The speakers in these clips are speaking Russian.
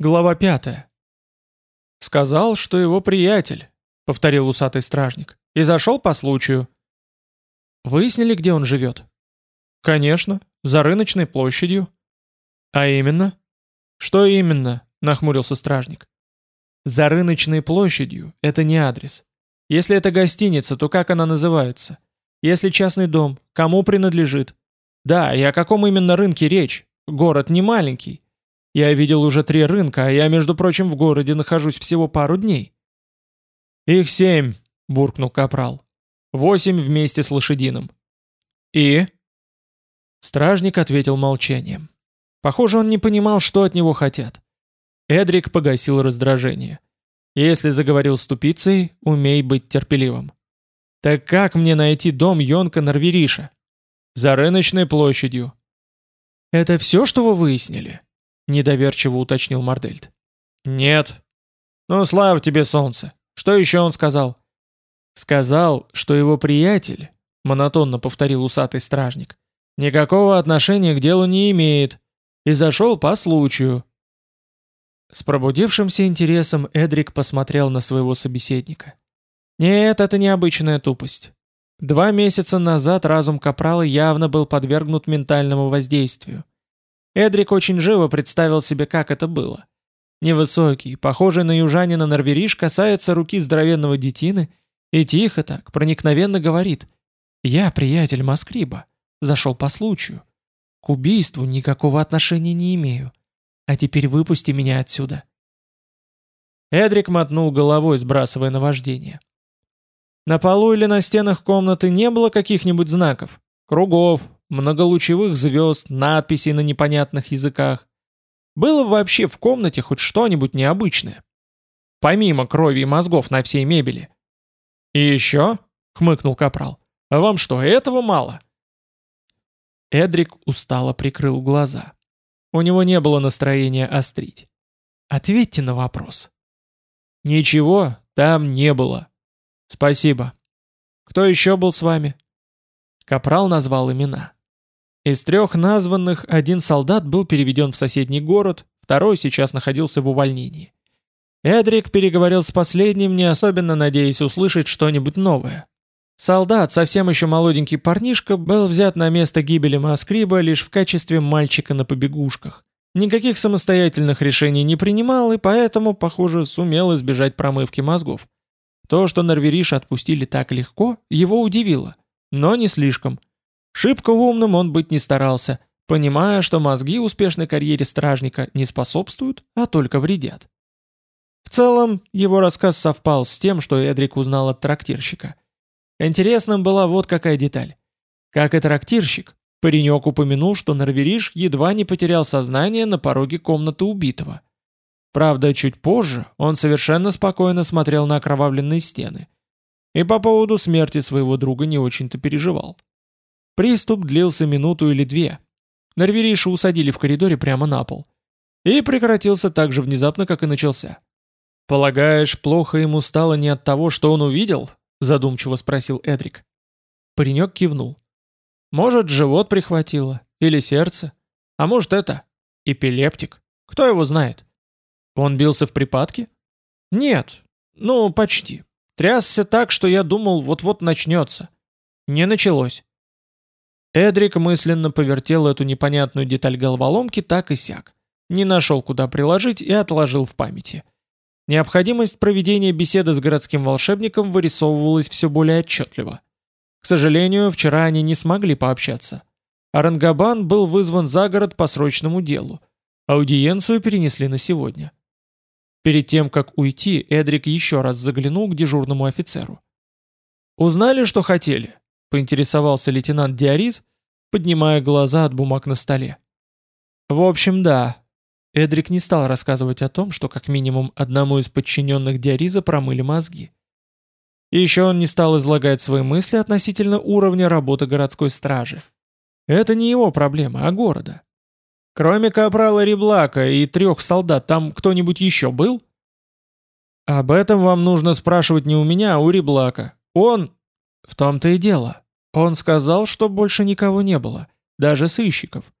Глава пятая. «Сказал, что его приятель», — повторил усатый стражник, — «и зашел по случаю». «Выяснили, где он живет?» «Конечно, за рыночной площадью». «А именно?» «Что именно?» — нахмурился стражник. «За рыночной площадью — это не адрес. Если это гостиница, то как она называется? Если частный дом, кому принадлежит? Да, и о каком именно рынке речь? Город не маленький. Я видел уже три рынка, а я, между прочим, в городе нахожусь всего пару дней». «Их семь», — буркнул Капрал. «Восемь вместе с лошадиным». «И?» Стражник ответил молчанием. Похоже, он не понимал, что от него хотят. Эдрик погасил раздражение. «Если заговорил с тупицей, умей быть терпеливым». «Так как мне найти дом Йонка Норвериша?» «За рыночной площадью». «Это все, что вы выяснили?» Недоверчиво уточнил Мардельт. Нет. Ну, слава тебе, солнце. Что еще он сказал? Сказал, что его приятель, монотонно повторил усатый стражник, никакого отношения к делу не имеет и зашел по случаю. С пробудившимся интересом Эдрик посмотрел на своего собеседника. Нет, это необычная тупость. Два месяца назад разум Капрала явно был подвергнут ментальному воздействию. Эдрик очень живо представил себе, как это было. Невысокий, похожий на южанина Норвериш касается руки здоровенного детины и тихо так, проникновенно говорит «Я приятель Маскриба, зашел по случаю. К убийству никакого отношения не имею. А теперь выпусти меня отсюда». Эдрик мотнул головой, сбрасывая наваждение. На полу или на стенах комнаты не было каких-нибудь знаков, кругов, многолучевых звезд, надписей на непонятных языках. Было вообще в комнате хоть что-нибудь необычное? Помимо крови и мозгов на всей мебели. «И еще?» — хмыкнул Капрал. «А вам что, этого мало?» Эдрик устало прикрыл глаза. У него не было настроения острить. «Ответьте на вопрос». «Ничего там не было. Спасибо. Кто еще был с вами?» Капрал назвал имена. Из трех названных один солдат был переведен в соседний город, второй сейчас находился в увольнении. Эдрик переговорил с последним, не особенно надеясь услышать что-нибудь новое. Солдат, совсем еще молоденький парнишка, был взят на место гибели Маскриба лишь в качестве мальчика на побегушках. Никаких самостоятельных решений не принимал и поэтому, похоже, сумел избежать промывки мозгов. То, что Норвериш отпустили так легко, его удивило, но не слишком. Шибко умным он быть не старался, понимая, что мозги успешной карьере стражника не способствуют, а только вредят. В целом, его рассказ совпал с тем, что Эдрик узнал от трактирщика. Интересным была вот какая деталь. Как и трактирщик, паренек упомянул, что Норвериш едва не потерял сознание на пороге комнаты убитого. Правда, чуть позже он совершенно спокойно смотрел на окровавленные стены. И по поводу смерти своего друга не очень-то переживал. Приступ длился минуту или две. Норвериша усадили в коридоре прямо на пол. И прекратился так же внезапно, как и начался. «Полагаешь, плохо ему стало не от того, что он увидел?» задумчиво спросил Эдрик. Паренек кивнул. «Может, живот прихватило? Или сердце? А может, это? Эпилептик? Кто его знает?» «Он бился в припадке?» «Нет. Ну, почти. Трясся так, что я думал, вот-вот начнется. Не началось. Эдрик мысленно повертел эту непонятную деталь головоломки так и сяк. Не нашел, куда приложить и отложил в памяти. Необходимость проведения беседы с городским волшебником вырисовывалась все более отчетливо. К сожалению, вчера они не смогли пообщаться. Арангабан был вызван за город по срочному делу. Аудиенцию перенесли на сегодня. Перед тем, как уйти, Эдрик еще раз заглянул к дежурному офицеру. «Узнали, что хотели?» — поинтересовался лейтенант Диарис, поднимая глаза от бумаг на столе. «В общем, да». Эдрик не стал рассказывать о том, что как минимум одному из подчиненных Диариза промыли мозги. И еще он не стал излагать свои мысли относительно уровня работы городской стражи. Это не его проблема, а города. Кроме капрала Реблака и трех солдат, там кто-нибудь еще был? Об этом вам нужно спрашивать не у меня, а у Реблака. Он... В том-то и дело. Он сказал, что больше никого не было, даже сыщиков.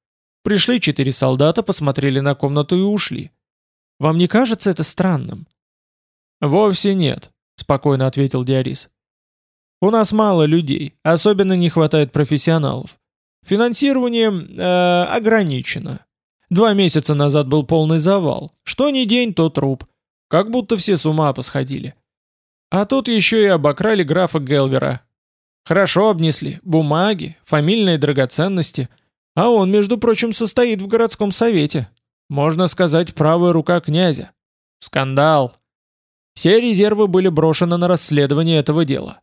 Пришли четыре солдата, посмотрели на комнату и ушли. Вам не кажется это странным?» «Вовсе нет», — спокойно ответил Диарис. «У нас мало людей, особенно не хватает профессионалов. Финансирование э, ограничено. Два месяца назад был полный завал. Что ни день, то труп. Как будто все с ума посходили. А тут еще и обокрали графа Гелвера. Хорошо обнесли. Бумаги, фамильные драгоценности. А он, между прочим, состоит в городском совете. Можно сказать, правая рука князя. Скандал. Все резервы были брошены на расследование этого дела.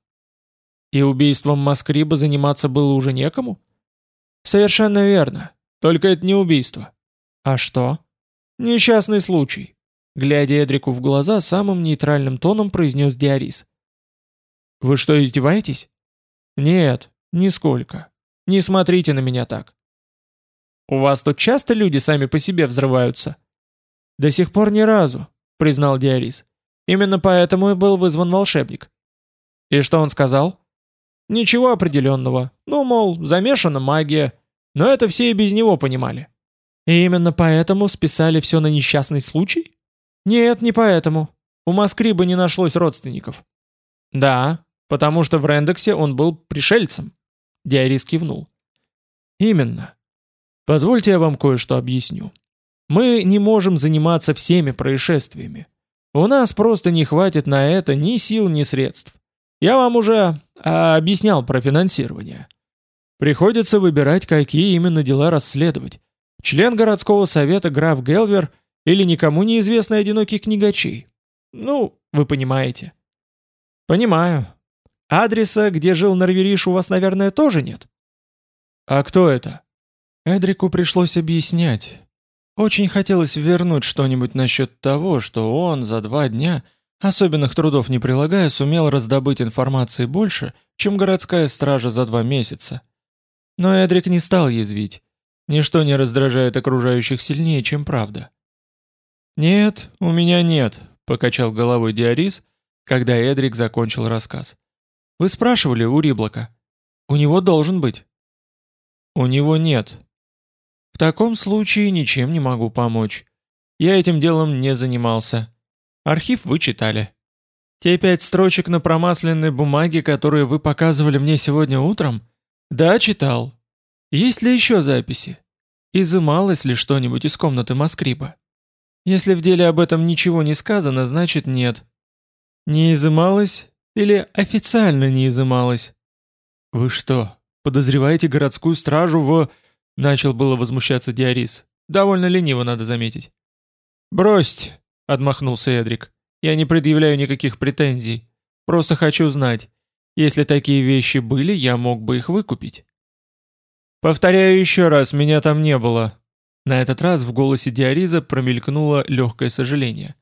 И убийством Маскриба заниматься было уже некому? Совершенно верно. Только это не убийство. А что? Несчастный случай. Глядя Эдрику в глаза, самым нейтральным тоном произнес Диарис. «Вы что, издеваетесь?» «Нет, нисколько. Не смотрите на меня так». «У вас тут часто люди сами по себе взрываются?» «До сих пор ни разу», — признал Диарис. «Именно поэтому и был вызван волшебник». «И что он сказал?» «Ничего определенного. Ну, мол, замешана магия. Но это все и без него понимали». «И именно поэтому списали все на несчастный случай?» «Нет, не поэтому. У Маскриба не нашлось родственников». «Да, потому что в Рендексе он был пришельцем», — Диарис кивнул. «Именно. Позвольте я вам кое-что объясню. Мы не можем заниматься всеми происшествиями. У нас просто не хватит на это ни сил, ни средств. Я вам уже а, объяснял про финансирование. Приходится выбирать, какие именно дела расследовать. Член городского совета граф Гелвер или никому неизвестный одинокий книгачей. Ну, вы понимаете. Понимаю. Адреса, где жил Норвериш, у вас, наверное, тоже нет? А кто это? Эдрику пришлось объяснять. Очень хотелось вернуть что-нибудь насчет того, что он за два дня, особенных трудов не прилагая, сумел раздобыть информации больше, чем городская стража за два месяца. Но Эдрик не стал язвить. Ничто не раздражает окружающих сильнее, чем правда. «Нет, у меня нет», — покачал головой Диарис, когда Эдрик закончил рассказ. «Вы спрашивали у Риблока. У него должен быть». «У него нет», в таком случае ничем не могу помочь. Я этим делом не занимался. Архив вы читали. Те пять строчек на промасленной бумаге, которые вы показывали мне сегодня утром? Да, читал. Есть ли еще записи? Изымалось ли что-нибудь из комнаты Маскриба? Если в деле об этом ничего не сказано, значит нет. Не изымалось или официально не изымалось? Вы что, подозреваете городскую стражу в... Начал было возмущаться Диарис. Довольно лениво, надо заметить. «Бросьте», — отмахнулся Эдрик. «Я не предъявляю никаких претензий. Просто хочу знать. Если такие вещи были, я мог бы их выкупить». «Повторяю еще раз, меня там не было». На этот раз в голосе Диариза промелькнуло легкое сожаление.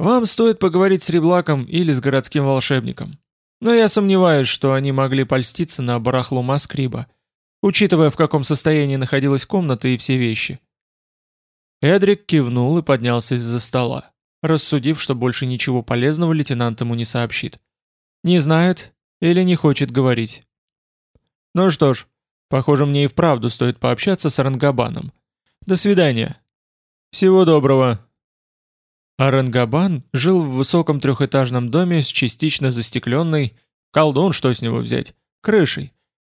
«Вам стоит поговорить с Реблаком или с городским волшебником. Но я сомневаюсь, что они могли польститься на барахло Маскриба учитывая, в каком состоянии находилась комната и все вещи. Эдрик кивнул и поднялся из-за стола, рассудив, что больше ничего полезного лейтенант ему не сообщит. Не знает или не хочет говорить. Ну что ж, похоже, мне и вправду стоит пообщаться с Рангабаном. До свидания. Всего доброго. Арангабан жил в высоком трехэтажном доме с частично застекленной, колдун, что с него взять, крышей,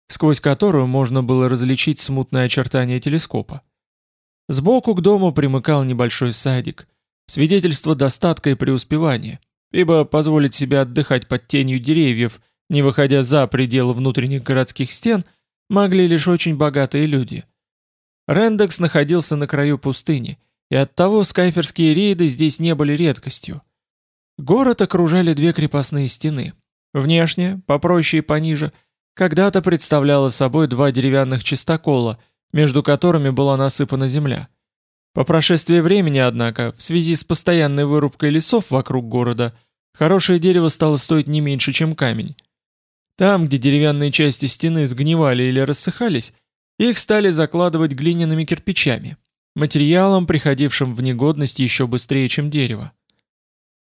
сквозь которую можно было различить смутные очертания телескопа. Сбоку к дому примыкал небольшой садик, свидетельство достатка и преуспевания, ибо позволить себе отдыхать под тенью деревьев, не выходя за пределы внутренних городских стен, могли лишь очень богатые люди. Рендекс находился на краю пустыни, и оттого скайферские рейды здесь не были редкостью. Город окружали две крепостные стены. Внешне, попроще и пониже – когда-то представляла собой два деревянных чистокола, между которыми была насыпана земля. По прошествии времени, однако, в связи с постоянной вырубкой лесов вокруг города, хорошее дерево стало стоить не меньше, чем камень. Там, где деревянные части стены сгнивали или рассыхались, их стали закладывать глиняными кирпичами, материалом, приходившим в негодность еще быстрее, чем дерево.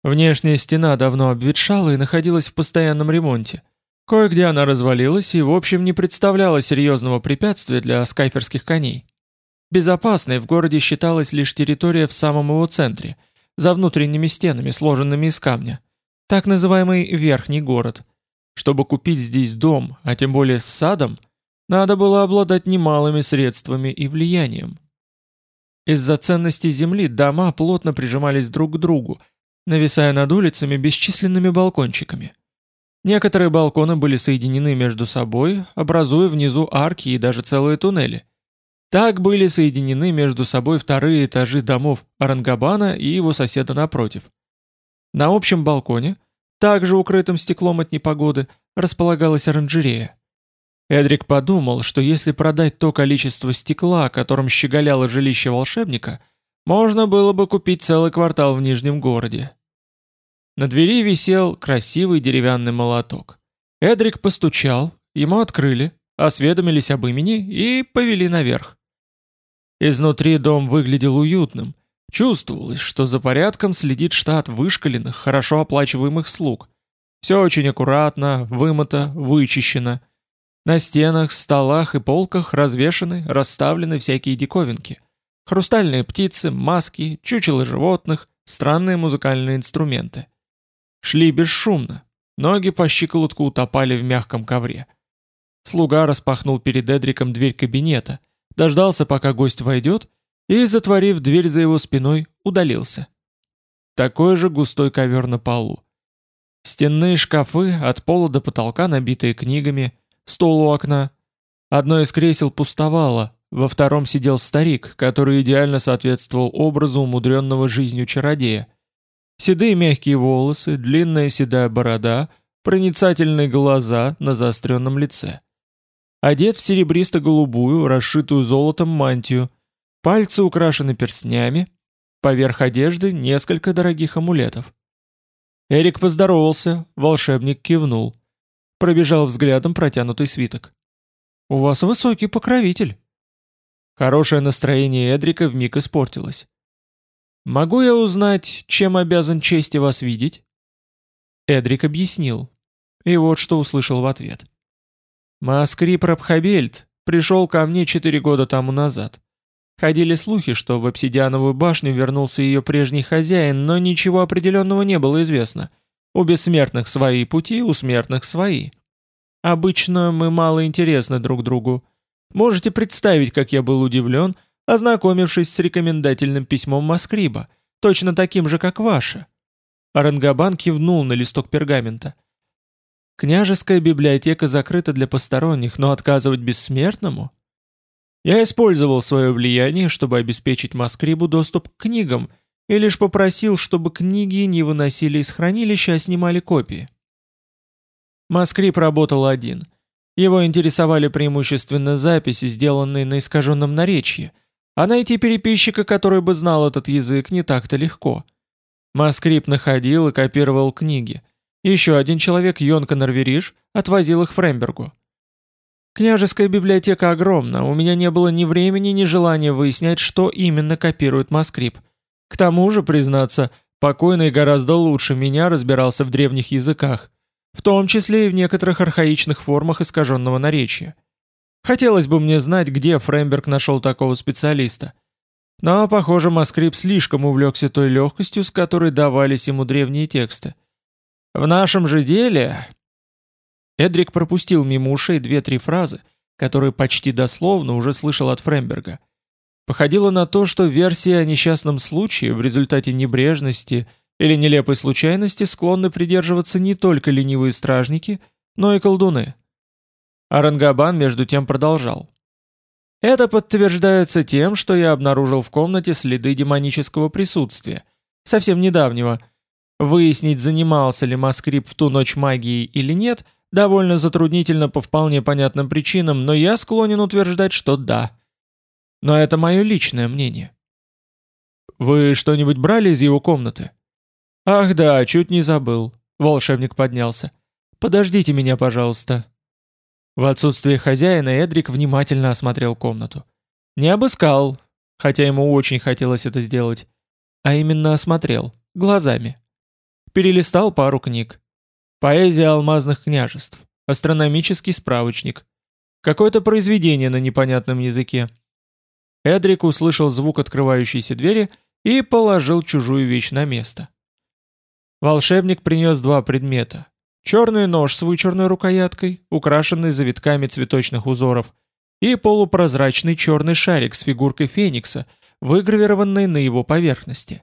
Внешняя стена давно обветшала и находилась в постоянном ремонте – Кое-где она развалилась и, в общем, не представляла серьезного препятствия для скайферских коней. Безопасной в городе считалась лишь территория в самом его центре, за внутренними стенами, сложенными из камня. Так называемый Верхний город. Чтобы купить здесь дом, а тем более с садом, надо было обладать немалыми средствами и влиянием. Из-за ценности земли дома плотно прижимались друг к другу, нависая над улицами бесчисленными балкончиками. Некоторые балконы были соединены между собой, образуя внизу арки и даже целые туннели. Так были соединены между собой вторые этажи домов Арангабана и его соседа напротив. На общем балконе, также укрытым стеклом от непогоды, располагалась оранжерея. Эдрик подумал, что если продать то количество стекла, которым щеголяло жилище волшебника, можно было бы купить целый квартал в Нижнем городе. На двери висел красивый деревянный молоток. Эдрик постучал, ему открыли, осведомились об имени и повели наверх. Изнутри дом выглядел уютным. Чувствовалось, что за порядком следит штат вышкаленных, хорошо оплачиваемых слуг. Все очень аккуратно, вымыто, вычищено. На стенах, столах и полках развешаны, расставлены всякие диковинки. Хрустальные птицы, маски, чучело животных, странные музыкальные инструменты. Шли бесшумно, ноги по щиколотку утопали в мягком ковре. Слуга распахнул перед Эдриком дверь кабинета, дождался, пока гость войдет, и, затворив дверь за его спиной, удалился. Такой же густой ковер на полу. Стенные шкафы от пола до потолка, набитые книгами, стол у окна. Одно из кресел пустовало, во втором сидел старик, который идеально соответствовал образу умудренного жизнью чародея. Седые мягкие волосы, длинная седая борода, проницательные глаза на заостренном лице. Одет в серебристо-голубую, расшитую золотом мантию, пальцы украшены перстнями, поверх одежды несколько дорогих амулетов. Эрик поздоровался, волшебник кивнул. Пробежал взглядом протянутый свиток. «У вас высокий покровитель». Хорошее настроение Эдрика вмиг испортилось. «Могу я узнать, чем обязан чести вас видеть?» Эдрик объяснил. И вот что услышал в ответ. Маскрип Рабхабельд пришел ко мне четыре года тому назад. Ходили слухи, что в обсидиановую башню вернулся ее прежний хозяин, но ничего определенного не было известно. У бессмертных свои пути, у смертных свои. Обычно мы мало интересны друг другу. Можете представить, как я был удивлен, ознакомившись с рекомендательным письмом Маскриба, точно таким же, как ваше. Арангабан кивнул на листок пергамента – Княжеская библиотека закрыта для посторонних, но отказывать бессмертному? Я использовал свое влияние, чтобы обеспечить Маскрибу доступ к книгам, и лишь попросил, чтобы книги не выносили из хранилища, а снимали копии. Маскриб работал один. Его интересовали преимущественно записи, сделанные на искаженном наречии, а найти переписчика, который бы знал этот язык, не так-то легко. Маскриб находил и копировал книги, еще один человек, Йонка Норвериш, отвозил их Фрембергу. Княжеская библиотека огромна, у меня не было ни времени, ни желания выяснять, что именно копирует Маскрип. К тому же, признаться, покойный гораздо лучше меня разбирался в древних языках, в том числе и в некоторых архаичных формах искаженного наречия. Хотелось бы мне знать, где Фремберг нашел такого специалиста. Но, похоже, Маскрип слишком увлекся той легкостью, с которой давались ему древние тексты. В нашем же деле...» Эдрик пропустил мимо ушей две-три фразы, которые почти дословно уже слышал от Фремберга. Походило на то, что версия о несчастном случае в результате небрежности или нелепой случайности склонны придерживаться не только ленивые стражники, но и колдуны. Арангабан между тем продолжал. Это подтверждается тем, что я обнаружил в комнате следы демонического присутствия, совсем недавнего, Выяснить, занимался ли Маскрип в ту ночь магией или нет, довольно затруднительно по вполне понятным причинам, но я склонен утверждать, что да. Но это мое личное мнение. «Вы что-нибудь брали из его комнаты?» «Ах да, чуть не забыл». Волшебник поднялся. «Подождите меня, пожалуйста». В отсутствие хозяина Эдрик внимательно осмотрел комнату. Не обыскал, хотя ему очень хотелось это сделать, а именно осмотрел, глазами. Перелистал пару книг. Поэзия алмазных княжеств, астрономический справочник, какое-то произведение на непонятном языке. Эдрик услышал звук открывающейся двери и положил чужую вещь на место. Волшебник принес два предмета. Черный нож с вычурной рукояткой, украшенный завитками цветочных узоров, и полупрозрачный черный шарик с фигуркой феникса, выгравированной на его поверхности.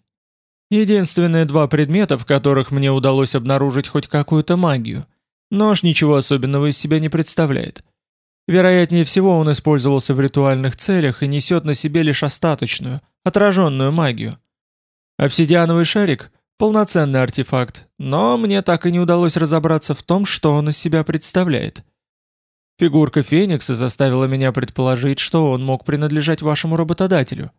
Единственные два предмета, в которых мне удалось обнаружить хоть какую-то магию. Нож ничего особенного из себя не представляет. Вероятнее всего он использовался в ритуальных целях и несет на себе лишь остаточную, отраженную магию. Обсидиановый шарик – полноценный артефакт, но мне так и не удалось разобраться в том, что он из себя представляет. Фигурка Феникса заставила меня предположить, что он мог принадлежать вашему работодателю.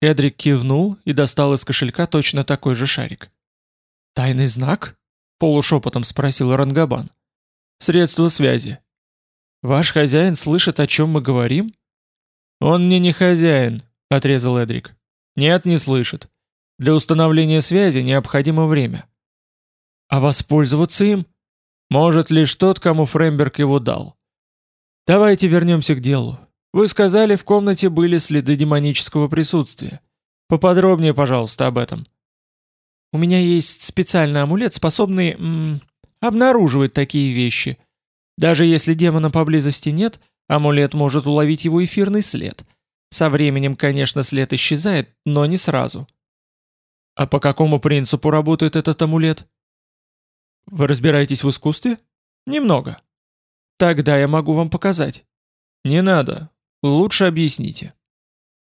Эдрик кивнул и достал из кошелька точно такой же шарик. «Тайный знак?» – полушепотом спросил Рангабан. «Средство связи», «Ваш хозяин слышит, о чем мы говорим?» «Он мне не хозяин», — отрезал Эдрик. «Нет, не слышит. Для установления связи необходимо время». «А воспользоваться им?» «Может лишь тот, кому Фреймберг его дал». «Давайте вернемся к делу. Вы сказали, в комнате были следы демонического присутствия. Поподробнее, пожалуйста, об этом». «У меня есть специальный амулет, способный... -м, обнаруживать такие вещи», даже если демона поблизости нет, амулет может уловить его эфирный след. Со временем, конечно, след исчезает, но не сразу. А по какому принципу работает этот амулет? Вы разбираетесь в искусстве? Немного. Тогда я могу вам показать. Не надо. Лучше объясните.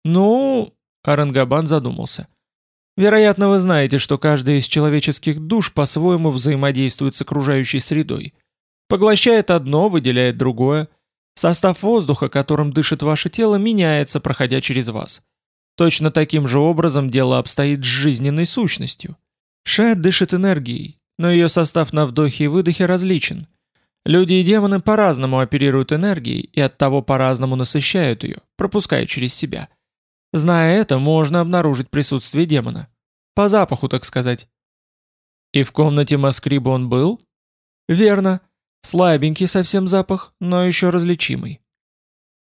Ну, Арангабан задумался. Вероятно, вы знаете, что каждая из человеческих душ по-своему взаимодействует с окружающей средой. Поглощает одно, выделяет другое. Состав воздуха, которым дышит ваше тело, меняется, проходя через вас. Точно таким же образом дело обстоит с жизненной сущностью. Ша дышит энергией, но ее состав на вдохе и выдохе различен. Люди и демоны по-разному оперируют энергией и оттого по-разному насыщают ее, пропуская через себя. Зная это, можно обнаружить присутствие демона. По запаху, так сказать. И в комнате Маскриба он был? Верно. Слабенький совсем запах, но еще различимый.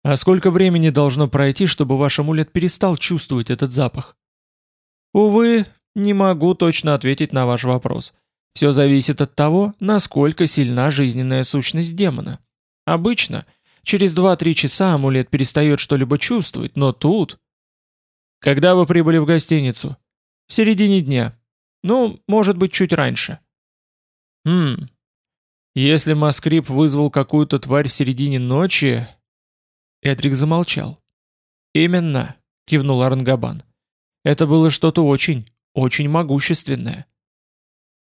А сколько времени должно пройти, чтобы ваш амулет перестал чувствовать этот запах? Увы, не могу точно ответить на ваш вопрос. Все зависит от того, насколько сильна жизненная сущность демона. Обычно, через 2-3 часа амулет перестает что-либо чувствовать, но тут... Когда вы прибыли в гостиницу? В середине дня. Ну, может быть, чуть раньше. Хм, если Маскрип вызвал какую-то тварь в середине ночи... Эдрик замолчал. «Именно», — кивнул Арангабан. «Это было что-то очень, очень могущественное».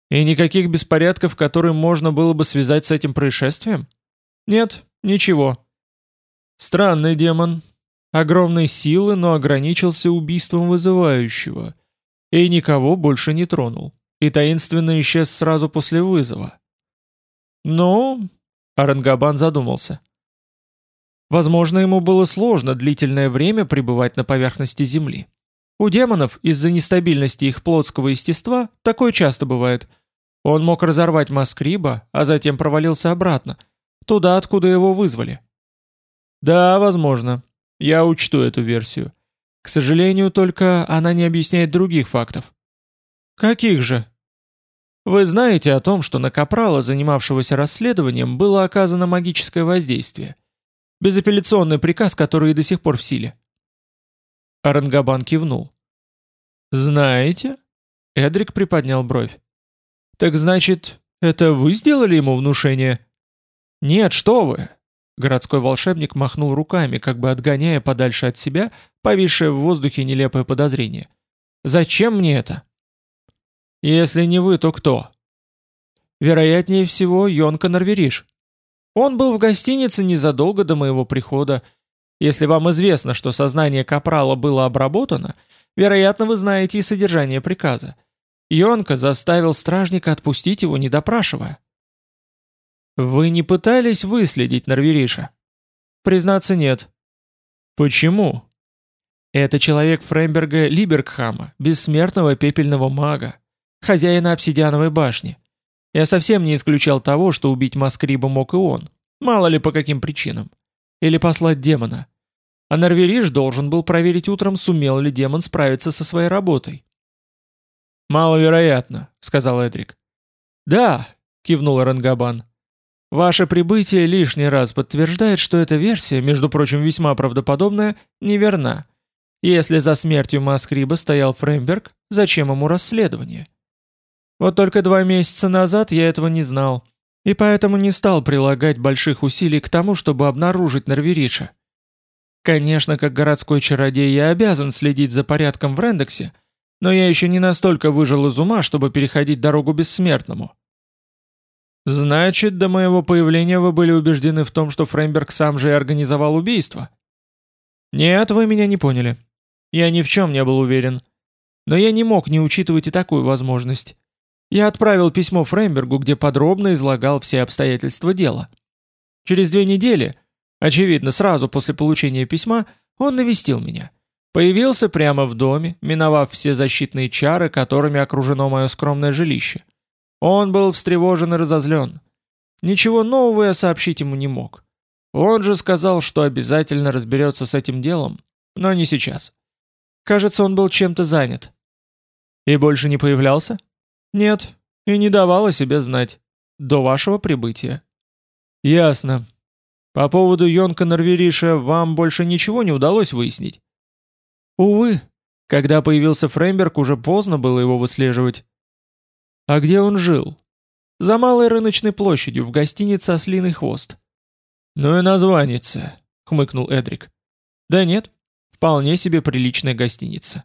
«И никаких беспорядков, которые можно было бы связать с этим происшествием?» «Нет, ничего». «Странный демон. Огромной силы, но ограничился убийством вызывающего. И никого больше не тронул. И таинственно исчез сразу после вызова. «Ну...» — Арангабан задумался. Возможно, ему было сложно длительное время пребывать на поверхности Земли. У демонов, из-за нестабильности их плотского естества, такое часто бывает. Он мог разорвать Маскриба, а затем провалился обратно, туда, откуда его вызвали. Да, возможно. Я учту эту версию. К сожалению, только она не объясняет других фактов. Каких же? Вы знаете о том, что на Капрала, занимавшегося расследованием, было оказано магическое воздействие. Безапелляционный приказ, который и до сих пор в силе. Арангабан кивнул. «Знаете?» Эдрик приподнял бровь. «Так значит, это вы сделали ему внушение?» «Нет, что вы!» Городской волшебник махнул руками, как бы отгоняя подальше от себя повисшее в воздухе нелепое подозрение. «Зачем мне это?» Если не вы, то кто? Вероятнее всего, Йонка Норвериш. Он был в гостинице незадолго до моего прихода. Если вам известно, что сознание Капрала было обработано, вероятно, вы знаете и содержание приказа. Йонка заставил стражника отпустить его, не допрашивая. Вы не пытались выследить Норвериша? Признаться, нет. Почему? Это человек Фреймберга Либергхама, бессмертного пепельного мага хозяина обсидиановой башни. Я совсем не исключал того, что убить Маскриба мог и он. Мало ли по каким причинам. Или послать демона. А Норвериш должен был проверить утром, сумел ли демон справиться со своей работой. «Маловероятно», — сказал Эдрик. «Да», — кивнул Рангабан. «Ваше прибытие лишний раз подтверждает, что эта версия, между прочим, весьма правдоподобная, неверна. Если за смертью Маскриба стоял Фреймберг, зачем ему расследование? Вот только два месяца назад я этого не знал, и поэтому не стал прилагать больших усилий к тому, чтобы обнаружить Норвериша. Конечно, как городской чародей я обязан следить за порядком в Рендексе, но я еще не настолько выжил из ума, чтобы переходить дорогу бессмертному. Значит, до моего появления вы были убеждены в том, что Фреймберг сам же и организовал убийство? Нет, вы меня не поняли. Я ни в чем не был уверен. Но я не мог не учитывать и такую возможность. Я отправил письмо Фреймбергу, где подробно излагал все обстоятельства дела. Через две недели, очевидно, сразу после получения письма, он навестил меня. Появился прямо в доме, миновав все защитные чары, которыми окружено мое скромное жилище. Он был встревожен и разозлен. Ничего нового я сообщить ему не мог. Он же сказал, что обязательно разберется с этим делом, но не сейчас. Кажется, он был чем-то занят. И больше не появлялся? Нет, и не давал о себе знать. До вашего прибытия. Ясно. По поводу Йонка Норвериша вам больше ничего не удалось выяснить? Увы, когда появился Фреймберг, уже поздно было его выслеживать. А где он жил? За малой рыночной площадью, в гостинице «Ослиный хвост». «Ну и названица», — хмыкнул Эдрик. «Да нет, вполне себе приличная гостиница.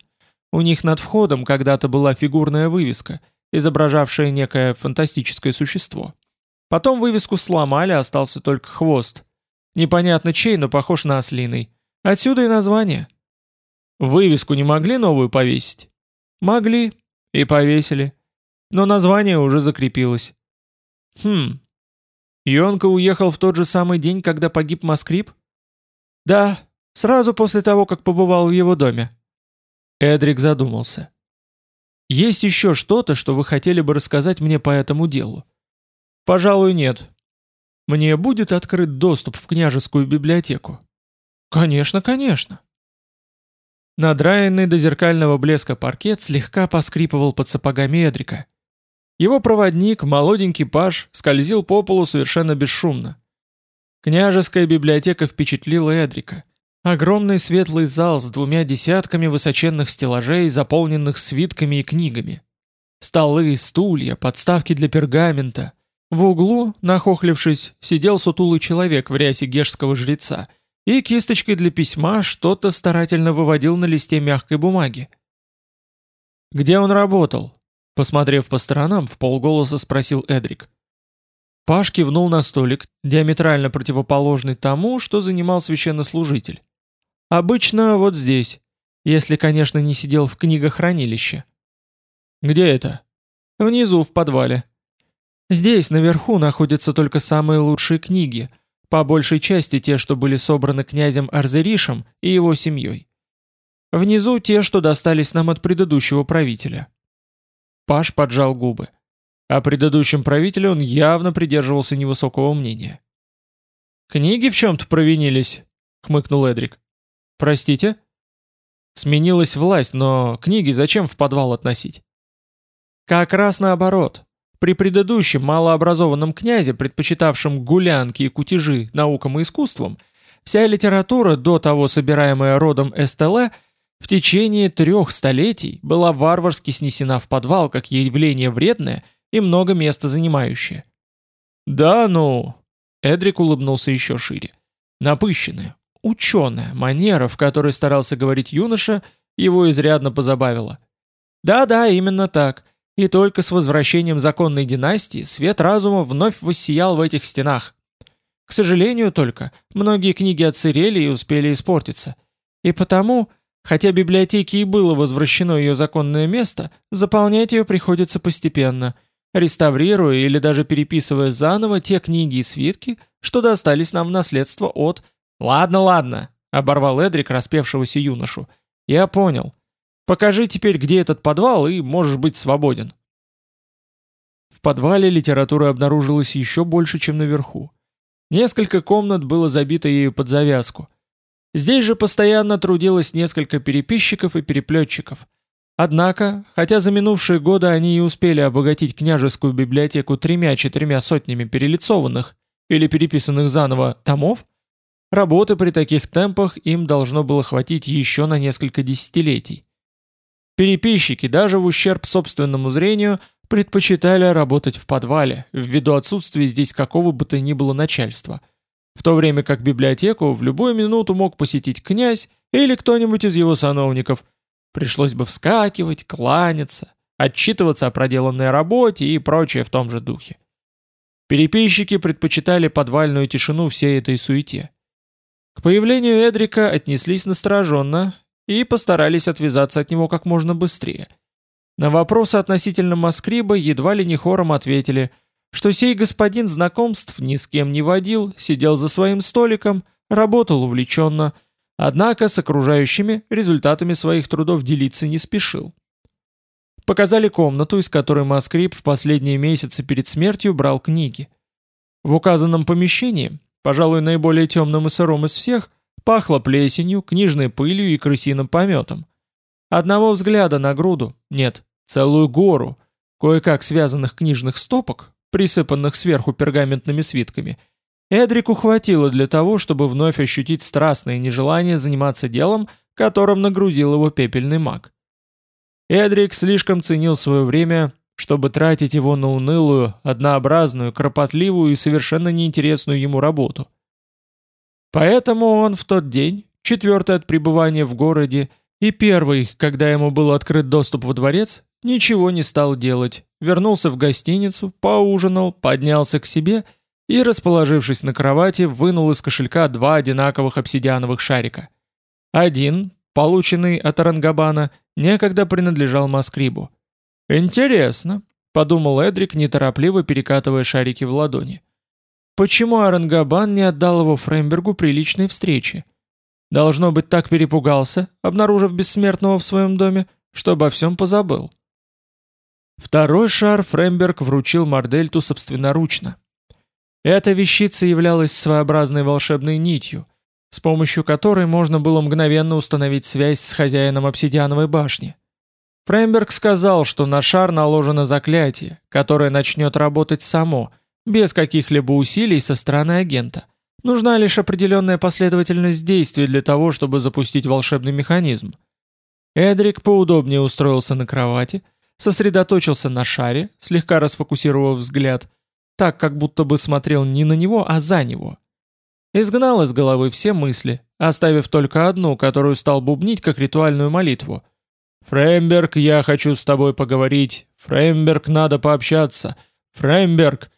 У них над входом когда-то была фигурная вывеска, изображавшая некое фантастическое существо. Потом вывеску сломали, остался только хвост. Непонятно чей, но похож на ослиный. Отсюда и название. Вывеску не могли новую повесить? Могли. И повесили. Но название уже закрепилось. Хм. Йонка уехал в тот же самый день, когда погиб Маскрип? Да, сразу после того, как побывал в его доме. Эдрик задумался. Есть еще что-то, что вы хотели бы рассказать мне по этому делу? Пожалуй, нет. Мне будет открыт доступ в княжескую библиотеку? Конечно, конечно. Надраенный до зеркального блеска паркет слегка поскрипывал под сапогами Эдрика. Его проводник, молоденький паж, скользил по полу совершенно бесшумно. Княжеская библиотека впечатлила Эдрика. Огромный светлый зал с двумя десятками высоченных стеллажей, заполненных свитками и книгами. Столы, стулья, подставки для пергамента. В углу, нахохлившись, сидел сутулый человек в рясе гешского жреца и кисточкой для письма что-то старательно выводил на листе мягкой бумаги. «Где он работал?» Посмотрев по сторонам, в полголоса спросил Эдрик. Паш кивнул на столик, диаметрально противоположный тому, что занимал священнослужитель. Обычно вот здесь, если, конечно, не сидел в книгохранилище. Где это? Внизу, в подвале. Здесь, наверху, находятся только самые лучшие книги, по большей части те, что были собраны князем Арзеришем и его семьей. Внизу те, что достались нам от предыдущего правителя. Паш поджал губы. О предыдущем правителе он явно придерживался невысокого мнения. «Книги в чем-то провинились?» — хмыкнул Эдрик. Простите? Сменилась власть, но книги зачем в подвал относить? Как раз наоборот. При предыдущем малообразованном князе, предпочитавшем гулянки и кутежи наукам и искусствам, вся литература, до того собираемая родом СТЛ, в течение трех столетий была варварски снесена в подвал как явление вредное и много места занимающее. «Да ну!» Эдрик улыбнулся еще шире. «Напыщенная, Ученая манера, в которой старался говорить юноша, его изрядно позабавила. Да-да, именно так. И только с возвращением законной династии свет разума вновь воссиял в этих стенах. К сожалению только, многие книги отсырели и успели испортиться. И потому, хотя библиотеке и было возвращено ее законное место, заполнять ее приходится постепенно, реставрируя или даже переписывая заново те книги и свитки, что достались нам в наследство от «Ладно, ладно», — оборвал Эдрик распевшегося юношу. «Я понял. Покажи теперь, где этот подвал, и можешь быть свободен». В подвале литературы обнаружилось еще больше, чем наверху. Несколько комнат было забито ею под завязку. Здесь же постоянно трудилось несколько переписчиков и переплетчиков. Однако, хотя за минувшие годы они и успели обогатить княжескую библиотеку тремя-четырьмя сотнями перелицованных или переписанных заново томов, работы при таких темпах им должно было хватить еще на несколько десятилетий. Переписчики даже в ущерб собственному зрению предпочитали работать в подвале, ввиду отсутствия здесь какого бы то ни было начальства – в то время как библиотеку в любую минуту мог посетить князь или кто-нибудь из его сановников. Пришлось бы вскакивать, кланяться, отчитываться о проделанной работе и прочее в том же духе. Переписчики предпочитали подвальную тишину всей этой суете. К появлению Эдрика отнеслись настороженно и постарались отвязаться от него как можно быстрее. На вопросы относительно Маскриба едва ли не хором ответили – что сей господин знакомств ни с кем не водил, сидел за своим столиком, работал увлеченно, однако с окружающими результатами своих трудов делиться не спешил. Показали комнату, из которой Маскрип в последние месяцы перед смертью брал книги. В указанном помещении, пожалуй, наиболее темным и сыром из всех, пахло плесенью, книжной пылью и крысиным пометом. Одного взгляда на груду, нет, целую гору, кое-как связанных книжных стопок, присыпанных сверху пергаментными свитками, Эдрику хватило для того, чтобы вновь ощутить страстное нежелание заниматься делом, которым нагрузил его пепельный маг. Эдрик слишком ценил свое время, чтобы тратить его на унылую, однообразную, кропотливую и совершенно неинтересную ему работу. Поэтому он в тот день, четвертый от пребывания в городе, и первый, когда ему был открыт доступ во дворец, ничего не стал делать, вернулся в гостиницу, поужинал, поднялся к себе и, расположившись на кровати, вынул из кошелька два одинаковых обсидиановых шарика. Один, полученный от Арангабана, некогда принадлежал Маскрибу. «Интересно», — подумал Эдрик, неторопливо перекатывая шарики в ладони. «Почему Арангабан не отдал его Фреймбергу при личной встрече? Должно быть, так перепугался, обнаружив бессмертного в своем доме, что обо всем позабыл». Второй шар Фремберг вручил Мардельту собственноручно. Эта вещица являлась своеобразной волшебной нитью, с помощью которой можно было мгновенно установить связь с хозяином обсидиановой башни. Фремберг сказал, что на шар наложено заклятие, которое начнет работать само, без каких-либо усилий со стороны агента. Нужна лишь определенная последовательность действий для того, чтобы запустить волшебный механизм. Эдрик поудобнее устроился на кровати, сосредоточился на шаре, слегка расфокусировав взгляд, так как будто бы смотрел не на него, а за него. Изгнал из головы все мысли, оставив только одну, которую стал бубнить как ритуальную молитву. «Фреймберг, я хочу с тобой поговорить. Фреймберг, надо пообщаться. Фреймберг!»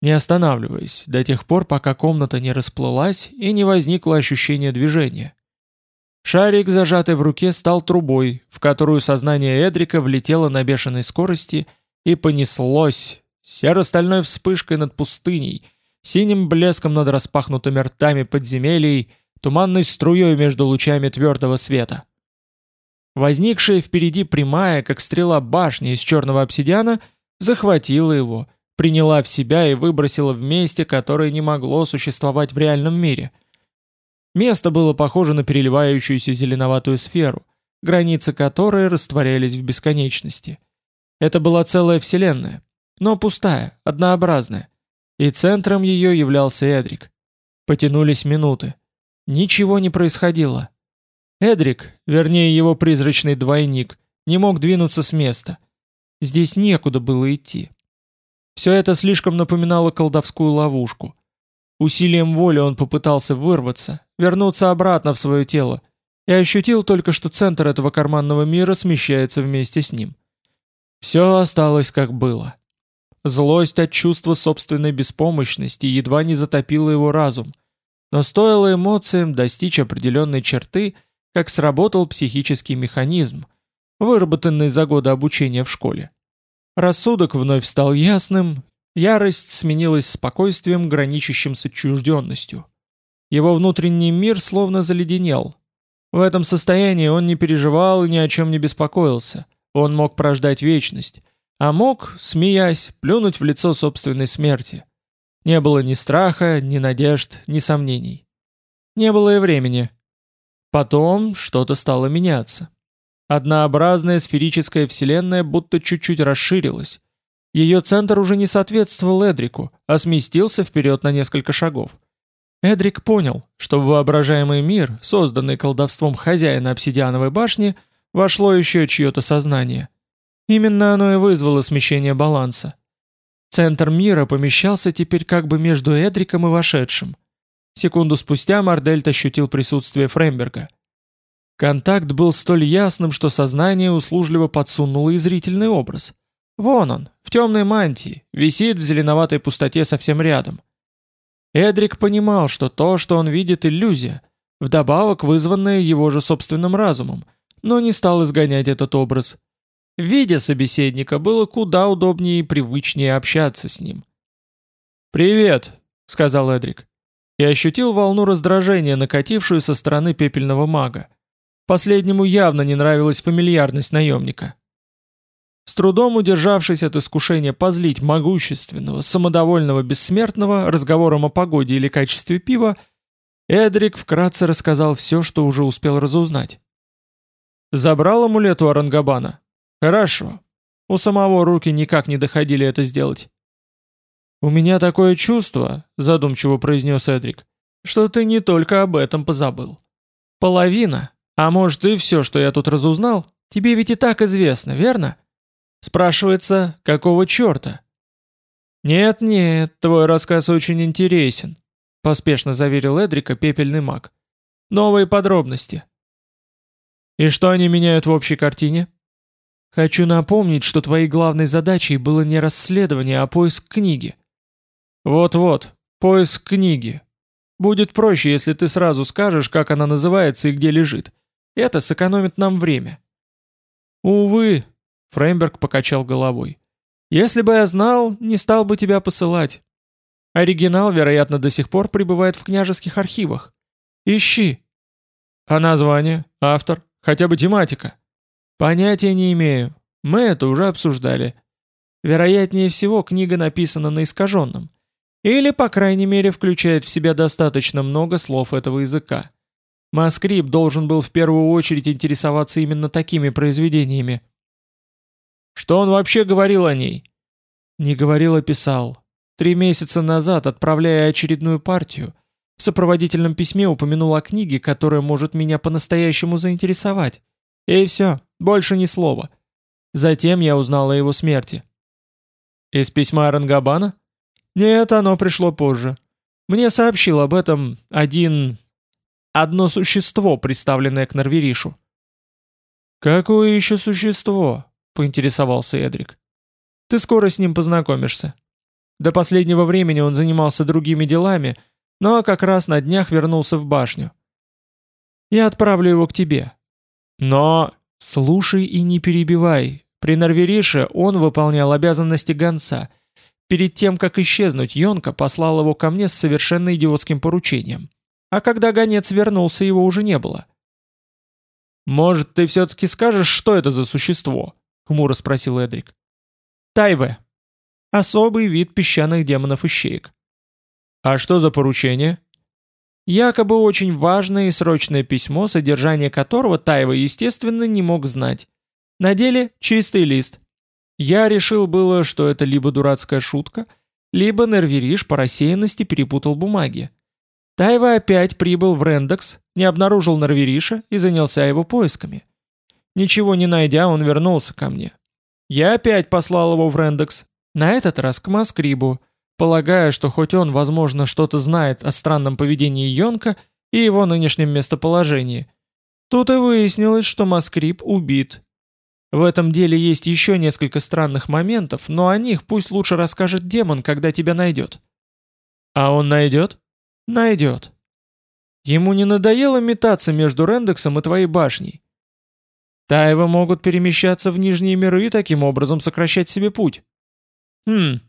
Не останавливаясь, до тех пор, пока комната не расплылась и не возникло ощущение движения. Шарик, зажатый в руке, стал трубой, в которую сознание Эдрика влетело на бешеной скорости и понеслось серо-стальной вспышкой над пустыней, синим блеском над распахнутыми ртами подземелий, туманной струей между лучами твердого света. Возникшая впереди прямая, как стрела башни из черного обсидиана, захватила его, приняла в себя и выбросила в месте, которое не могло существовать в реальном мире — Место было похоже на переливающуюся зеленоватую сферу, границы которой растворялись в бесконечности. Это была целая вселенная, но пустая, однообразная, и центром ее являлся Эдрик. Потянулись минуты. Ничего не происходило. Эдрик, вернее его призрачный двойник, не мог двинуться с места. Здесь некуда было идти. Все это слишком напоминало колдовскую ловушку. Усилием воли он попытался вырваться, вернуться обратно в свое тело, и ощутил только, что центр этого карманного мира смещается вместе с ним. Все осталось как было. Злость от чувства собственной беспомощности едва не затопила его разум, но стоило эмоциям достичь определенной черты, как сработал психический механизм, выработанный за годы обучения в школе. Рассудок вновь стал ясным, Ярость сменилась спокойствием, граничащим с отчужденностью. Его внутренний мир словно заледенел. В этом состоянии он не переживал и ни о чем не беспокоился. Он мог прождать вечность, а мог, смеясь, плюнуть в лицо собственной смерти. Не было ни страха, ни надежд, ни сомнений. Не было и времени. Потом что-то стало меняться. Однообразная сферическая вселенная будто чуть-чуть расширилась. Ее центр уже не соответствовал Эдрику, а сместился вперед на несколько шагов. Эдрик понял, что в воображаемый мир, созданный колдовством хозяина обсидиановой башни, вошло еще чье-то сознание. Именно оно и вызвало смещение баланса. Центр мира помещался теперь как бы между Эдриком и вошедшим. Секунду спустя Мардельт ощутил присутствие Фремберга. Контакт был столь ясным, что сознание услужливо подсунуло и зрительный образ. Вон он, в темной мантии, висит в зеленоватой пустоте совсем рядом. Эдрик понимал, что то, что он видит, иллюзия, вдобавок вызванная его же собственным разумом, но не стал изгонять этот образ. Видя собеседника, было куда удобнее и привычнее общаться с ним. «Привет», — сказал Эдрик, и ощутил волну раздражения, накатившую со стороны пепельного мага. Последнему явно не нравилась фамильярность наемника. С трудом удержавшись от искушения позлить могущественного, самодовольного бессмертного разговором о погоде или качестве пива, Эдрик вкратце рассказал все, что уже успел разузнать. Забрал амулет у Арангабана? Хорошо. У самого руки никак не доходили это сделать. «У меня такое чувство», — задумчиво произнес Эдрик, «что ты не только об этом позабыл. Половина, а может и все, что я тут разузнал, тебе ведь и так известно, верно?» Спрашивается, какого черта? «Нет-нет, твой рассказ очень интересен», — поспешно заверил Эдрика пепельный маг. «Новые подробности». «И что они меняют в общей картине?» «Хочу напомнить, что твоей главной задачей было не расследование, а поиск книги». «Вот-вот, поиск книги. Будет проще, если ты сразу скажешь, как она называется и где лежит. Это сэкономит нам время». «Увы», Фреймберг покачал головой. «Если бы я знал, не стал бы тебя посылать. Оригинал, вероятно, до сих пор пребывает в княжеских архивах. Ищи». «А название? Автор? Хотя бы тематика?» «Понятия не имею. Мы это уже обсуждали. Вероятнее всего, книга написана на искаженном. Или, по крайней мере, включает в себя достаточно много слов этого языка. Маскрип должен был в первую очередь интересоваться именно такими произведениями. Что он вообще говорил о ней? Не говорил, а писал. Три месяца назад, отправляя очередную партию, в сопроводительном письме упомянул о книге, которая может меня по-настоящему заинтересовать. И все, больше ни слова. Затем я узнал о его смерти. Из письма Арангабана? Нет, оно пришло позже. Мне сообщил об этом один... Одно существо, представленное к Норверишу. «Какое еще существо?» — поинтересовался Эдрик. «Ты скоро с ним познакомишься. До последнего времени он занимался другими делами, но как раз на днях вернулся в башню. Я отправлю его к тебе. Но слушай и не перебивай. При Норверише он выполнял обязанности гонца. Перед тем, как исчезнуть, Йонка послал его ко мне с совершенно идиотским поручением. А когда гонец вернулся, его уже не было. «Может, ты все-таки скажешь, что это за существо?» — хмуро спросил Эдрик. «Тайве. Особый вид песчаных демонов-ищеек». «А что за поручение?» Якобы очень важное и срочное письмо, содержание которого Тайва, естественно, не мог знать. На деле чистый лист. Я решил было, что это либо дурацкая шутка, либо Нервириш по рассеянности перепутал бумаги. Тайва опять прибыл в Рендекс, не обнаружил Нервириша и занялся его поисками. Ничего не найдя, он вернулся ко мне. Я опять послал его в Рендекс, на этот раз к Маскрибу, полагая, что хоть он, возможно, что-то знает о странном поведении Йонка и его нынешнем местоположении. Тут и выяснилось, что Маскриб убит. В этом деле есть еще несколько странных моментов, но о них пусть лучше расскажет демон, когда тебя найдет. А он найдет? Найдет. Ему не надоело метаться между Рендексом и твоей башней? Таевы могут перемещаться в нижние миры и таким образом сокращать себе путь. Хм,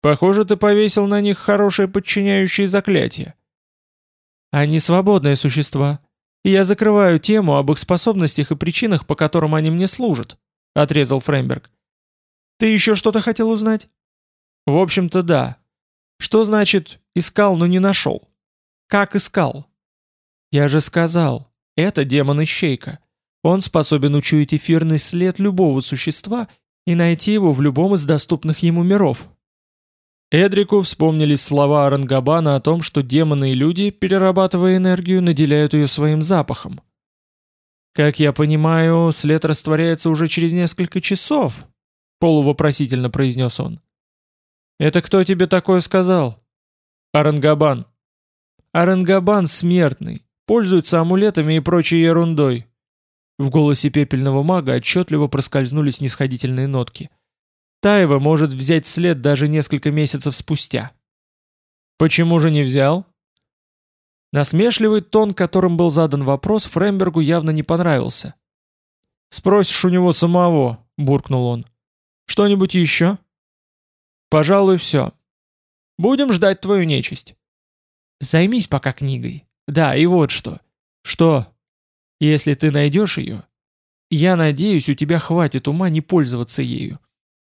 похоже, ты повесил на них хорошее подчиняющее заклятие. Они свободные существа, и я закрываю тему об их способностях и причинах, по которым они мне служат», — отрезал Фреймберг. «Ты еще что-то хотел узнать?» «В общем-то, да. Что значит «искал, но не нашел»?» «Как искал?» «Я же сказал, Это демон-ищейка. Он способен учуять эфирный след любого существа и найти его в любом из доступных ему миров. Эдрику вспомнились слова Арангабана о том, что демоны и люди, перерабатывая энергию, наделяют ее своим запахом. «Как я понимаю, след растворяется уже через несколько часов», — полувопросительно произнес он. «Это кто тебе такое сказал?» «Арангабан». «Арангабан смертный, пользуется амулетами и прочей ерундой». В голосе пепельного мага отчетливо проскользнули снисходительные нотки. Таева может взять след даже несколько месяцев спустя. Почему же не взял? Насмешливый тон, которым был задан вопрос, Фрембергу явно не понравился. «Спросишь у него самого», — буркнул он. «Что-нибудь еще?» «Пожалуй, все. Будем ждать твою нечисть». «Займись пока книгой. Да, и вот что. Что? Если ты найдешь ее, я надеюсь, у тебя хватит ума не пользоваться ею.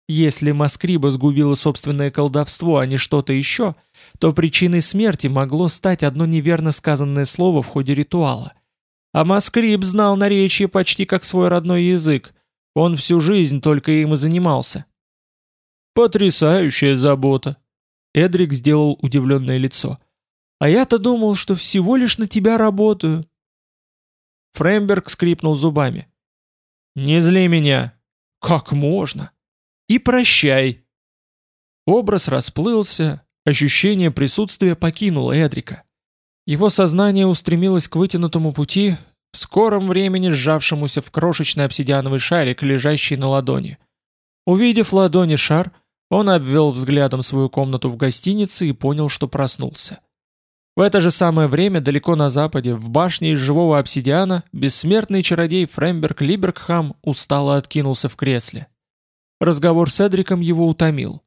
Если Маскриба сгубила собственное колдовство, а не что-то еще, то причиной смерти могло стать одно неверно сказанное слово в ходе ритуала. А Маскриб знал наречие почти как свой родной язык. Он всю жизнь только им и занимался. «Потрясающая забота!» Эдрик сделал удивленное лицо. «А я-то думал, что всего лишь на тебя работаю». Фреймберг скрипнул зубами. «Не зли меня!» «Как можно?» И прощай. Образ расплылся, ощущение присутствия покинуло Эдрика. Его сознание устремилось к вытянутому пути, в скором времени сжавшемуся в крошечный обсидиановый шарик, лежащий на ладони. Увидев ладони шар, он обвел взглядом свою комнату в гостинице и понял, что проснулся. В это же самое время далеко на западе, в башне из живого обсидиана, бессмертный чародей Фремберг Либергхам устало откинулся в кресле. Разговор с Эдриком его утомил.